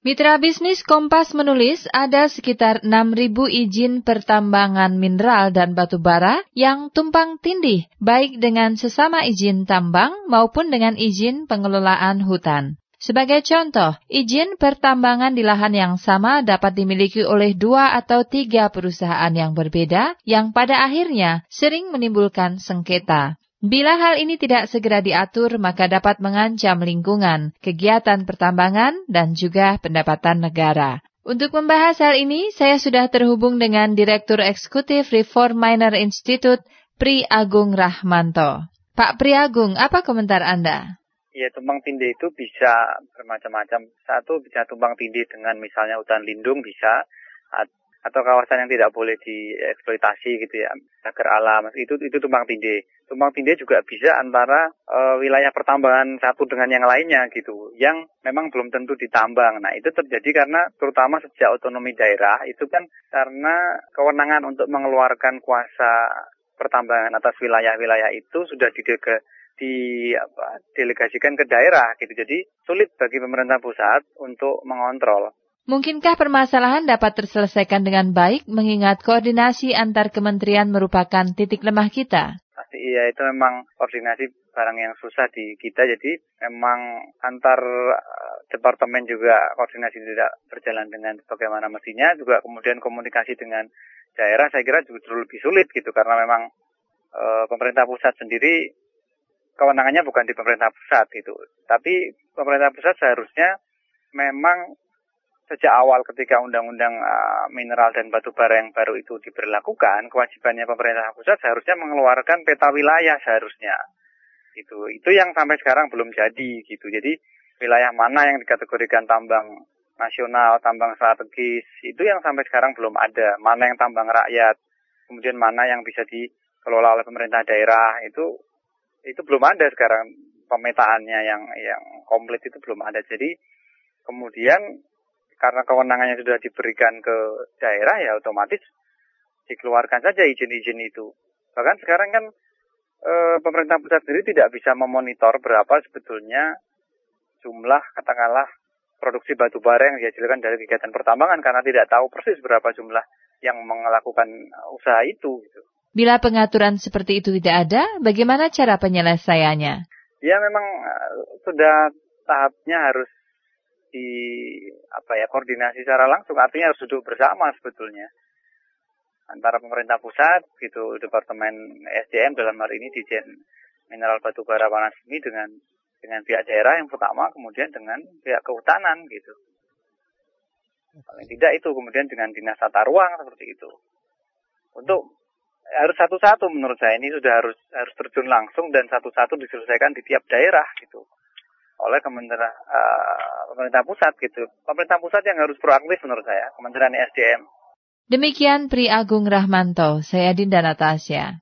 Mitra bisnis Kompas menulis ada sekitar 6.000 izin pertambangan mineral dan batu bara yang tumpang tindih, baik dengan sesama izin tambang maupun dengan izin pengelolaan hutan. Sebagai contoh, izin pertambangan di lahan yang sama dapat dimiliki oleh dua atau tiga perusahaan yang berbeda, yang pada akhirnya sering menimbulkan sengketa. Bila hal ini tidak segera diatur, maka dapat mengancam lingkungan, kegiatan pertambangan, dan juga pendapatan negara. Untuk membahas hal ini, saya sudah terhubung dengan Direktur Eksekutif Reform Miner Institute, Pri Agung Rahmanto. Pak Pri Agung, apa komentar Anda? Ya, tumpang tindih itu bisa bermacam-macam. Satu bisa tumpang tindih dengan misalnya hutan lindung bisa, atau kawasan yang tidak boleh dieksploitasi gitu ya. Agar alam. Itu itu tumpang tindih. Tumpang tindih juga bisa antara e, wilayah pertambangan satu dengan yang lainnya gitu yang memang belum tentu ditambang. Nah itu terjadi karena terutama sejak otonomi daerah itu kan karena kewenangan untuk mengeluarkan kuasa pertambangan atas wilayah-wilayah itu sudah didelega di apa, delegasikan ke daerah gitu. Jadi sulit bagi pemerintah pusat untuk mengontrol Mungkinkah permasalahan dapat terselesaikan dengan baik mengingat koordinasi antar kementerian merupakan titik lemah kita? Pasti iya, itu memang koordinasi barang yang susah di kita, jadi memang antar eh, departemen juga koordinasi tidak berjalan dengan bagaimana mestinya, juga kemudian komunikasi dengan daerah saya kira justru lebih sulit gitu, karena memang e, pemerintah pusat sendiri kewenangannya bukan di pemerintah pusat gitu, tapi pemerintah pusat seharusnya memang sejak awal ketika undang-undang uh, mineral dan batu bara yang baru itu diberlakukan, kewajibannya pemerintah pusat seharusnya mengeluarkan peta wilayah seharusnya. Itu itu yang sampai sekarang belum jadi gitu. Jadi wilayah mana yang dikategorikan tambang nasional, tambang strategis, itu yang sampai sekarang belum ada. Mana yang tambang rakyat, kemudian mana yang bisa dikelola oleh pemerintah daerah, itu itu belum ada sekarang pemetaannya yang yang komplit itu belum ada. Jadi kemudian karena kewenangannya sudah diberikan ke daerah ya otomatis dikeluarkan saja izin-izin itu. Bahkan sekarang kan e, pemerintah pusat sendiri tidak bisa memonitor berapa sebetulnya jumlah katakanlah produksi batu bara yang dihasilkan dari kegiatan pertambangan karena tidak tahu persis berapa jumlah yang melakukan usaha itu. Gitu. Bila pengaturan seperti itu tidak ada, bagaimana cara penyelesaiannya? Ya memang eh, sudah tahapnya harus di apa ya koordinasi secara langsung. Artinya harus duduk bersama sebetulnya. Antara pemerintah pusat gitu departemen SDM dalam hari ini di Jen Mineral Batu Bara Panas Bumi dengan dengan pihak daerah yang pertama kemudian dengan pihak kehutanan gitu. Paling tidak itu kemudian dengan dinas tata ruang seperti itu. Untuk harus satu-satu menurut saya ini sudah harus harus terjun langsung dan satu-satu diselesaikan di tiap daerah gitu oleh Kementerian uh, pemerintah pusat gitu. Pemerintah pusat yang harus proaktif menurut saya, Kementerian SDM. Demikian Pri Agung Rahmanto, saya Dinda Natasya.